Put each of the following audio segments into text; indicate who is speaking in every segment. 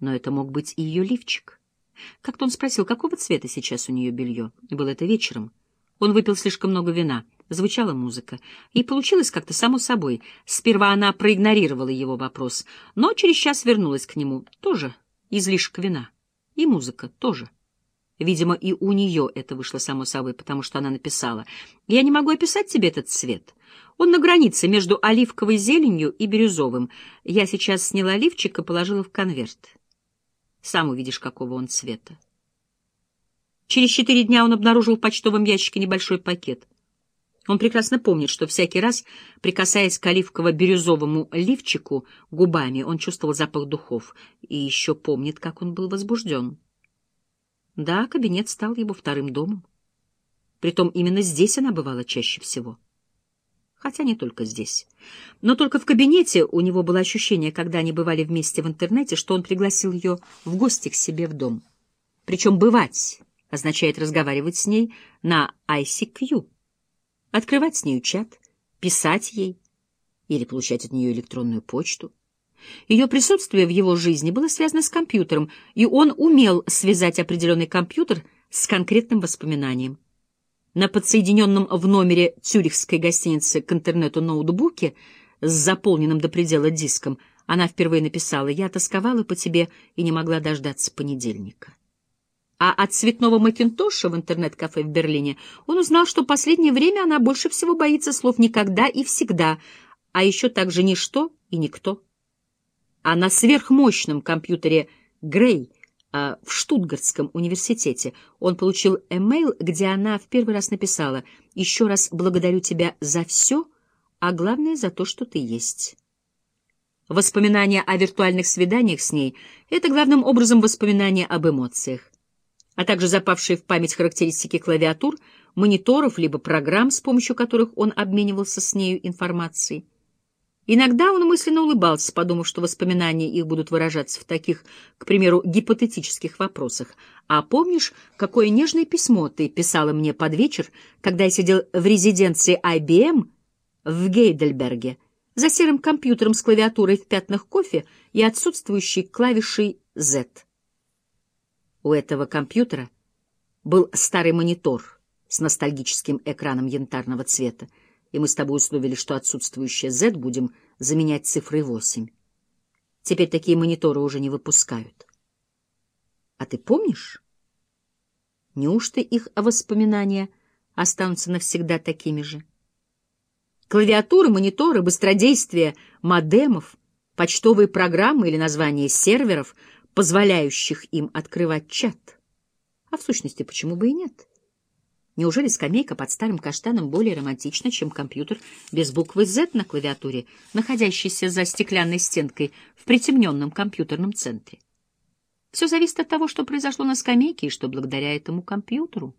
Speaker 1: Но это мог быть и ее лифчик. Как-то он спросил, какого цвета сейчас у нее белье. Было это вечером. Он выпил слишком много вина. Звучала музыка. И получилось как-то само собой. Сперва она проигнорировала его вопрос, но через час вернулась к нему. Тоже излишек вина. И музыка тоже. Видимо, и у нее это вышло само собой, потому что она написала. «Я не могу описать тебе этот цвет. Он на границе между оливковой зеленью и бирюзовым. Я сейчас сняла лифчик и положила в конверт. Сам увидишь, какого он цвета». Через четыре дня он обнаружил в почтовом ящике небольшой пакет. Он прекрасно помнит, что всякий раз, прикасаясь к оливково-бирюзовому лифчику губами, он чувствовал запах духов, и еще помнит, как он был возбужден. Да, кабинет стал его вторым домом. Притом именно здесь она бывала чаще всего. Хотя не только здесь. Но только в кабинете у него было ощущение, когда они бывали вместе в интернете, что он пригласил ее в гости к себе в дом. Причем «бывать» означает разговаривать с ней на ICQ открывать с нею чат, писать ей или получать от нее электронную почту. Ее присутствие в его жизни было связано с компьютером, и он умел связать определенный компьютер с конкретным воспоминанием. На подсоединенном в номере цюрихской гостиницы к интернету ноутбуке с заполненным до предела диском она впервые написала «Я тосковала по тебе и не могла дождаться понедельника». А от цветного Макинтоша в интернет-кафе в Берлине он узнал, что последнее время она больше всего боится слов «никогда» и «всегда», а еще также «ничто» и «никто». А на сверхмощном компьютере «Грей» в Штутгартском университете он получил эмейл, где она в первый раз написала «Еще раз благодарю тебя за все, а главное за то, что ты есть». Воспоминания о виртуальных свиданиях с ней — это главным образом воспоминания об эмоциях а также запавшие в память характеристики клавиатур, мониторов либо программ, с помощью которых он обменивался с нею информацией. Иногда он мысленно улыбался, подумав, что воспоминания их будут выражаться в таких, к примеру, гипотетических вопросах. «А помнишь, какое нежное письмо ты писала мне под вечер, когда я сидел в резиденции IBM в Гейдельберге, за серым компьютером с клавиатурой в пятнах кофе и отсутствующей клавишей Z?» У этого компьютера был старый монитор с ностальгическим экраном янтарного цвета, и мы с тобой условили, что отсутствующее Z будем заменять цифрой 8. Теперь такие мониторы уже не выпускают. А ты помнишь? Неужто их воспоминания останутся навсегда такими же? Клавиатуры, мониторы, быстродействие модемов, почтовые программы или названия серверов — позволяющих им открывать чат. А в сущности, почему бы и нет? Неужели скамейка под старым каштаном более романтична, чем компьютер без буквы Z на клавиатуре, находящийся за стеклянной стенкой в притемненном компьютерном центре? Все зависит от того, что произошло на скамейке и что благодаря этому компьютеру.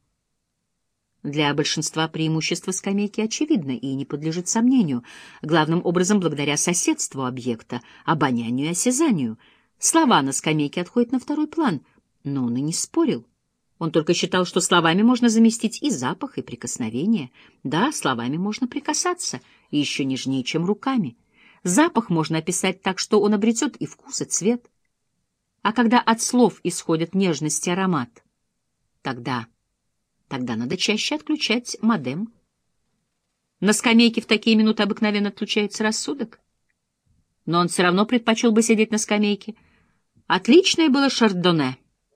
Speaker 1: Для большинства преимущество скамейки очевидно и не подлежит сомнению, главным образом благодаря соседству объекта, обонянию и осязанию — Слова на скамейке отходят на второй план, но он и не спорил. Он только считал, что словами можно заместить и запах, и прикосновение. Да, словами можно прикасаться, и еще нежнее, чем руками. Запах можно описать так, что он обретет и вкус, и цвет. А когда от слов исходит нежность и аромат, тогда, тогда надо чаще отключать модем. На скамейке в такие минуты обыкновенно отключается рассудок. Но он все равно предпочел бы сидеть на скамейке — Отличное было шардоне.